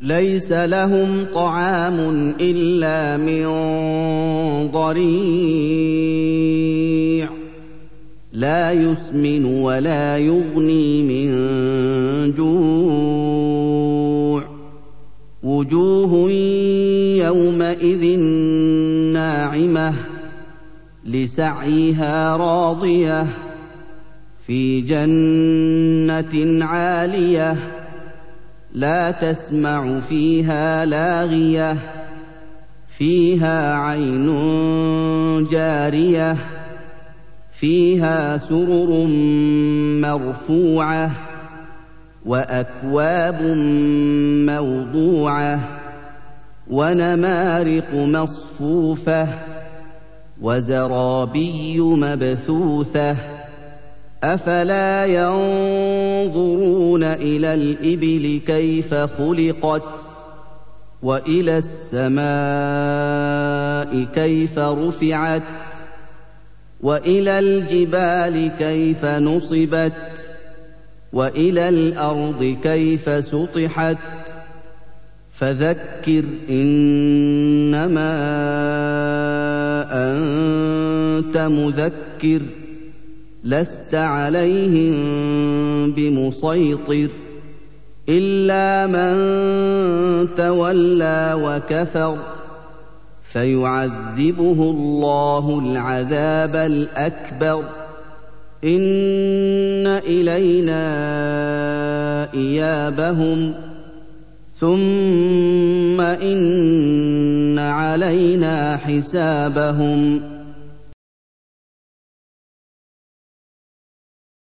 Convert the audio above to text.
ليس لهم طعام إلا من ضريع. لا يسمن ولا يغني من جوع. وجوه يومئذ ناعمة لسعيها راضية في جنة عالية. لا تسمع فيها لاغية فيها عين جارية فيها سرر مرفوعة وأكواب موضوعة ونمارق مصفوفة وزرابي مبثوثة. أفلا ينظرون إلى الإبل كيف خلقت وإلى السماء كيف رفعت وإلى الجبال كيف نصبت وإلى الأرض كيف سطحت فذكر إنما أنت مذكر لست عليهم بمسيطر إلا من تولى وكفر فيعذبه الله العذاب الأكبر إن إلينا إيابهم ثم إن علينا حسابهم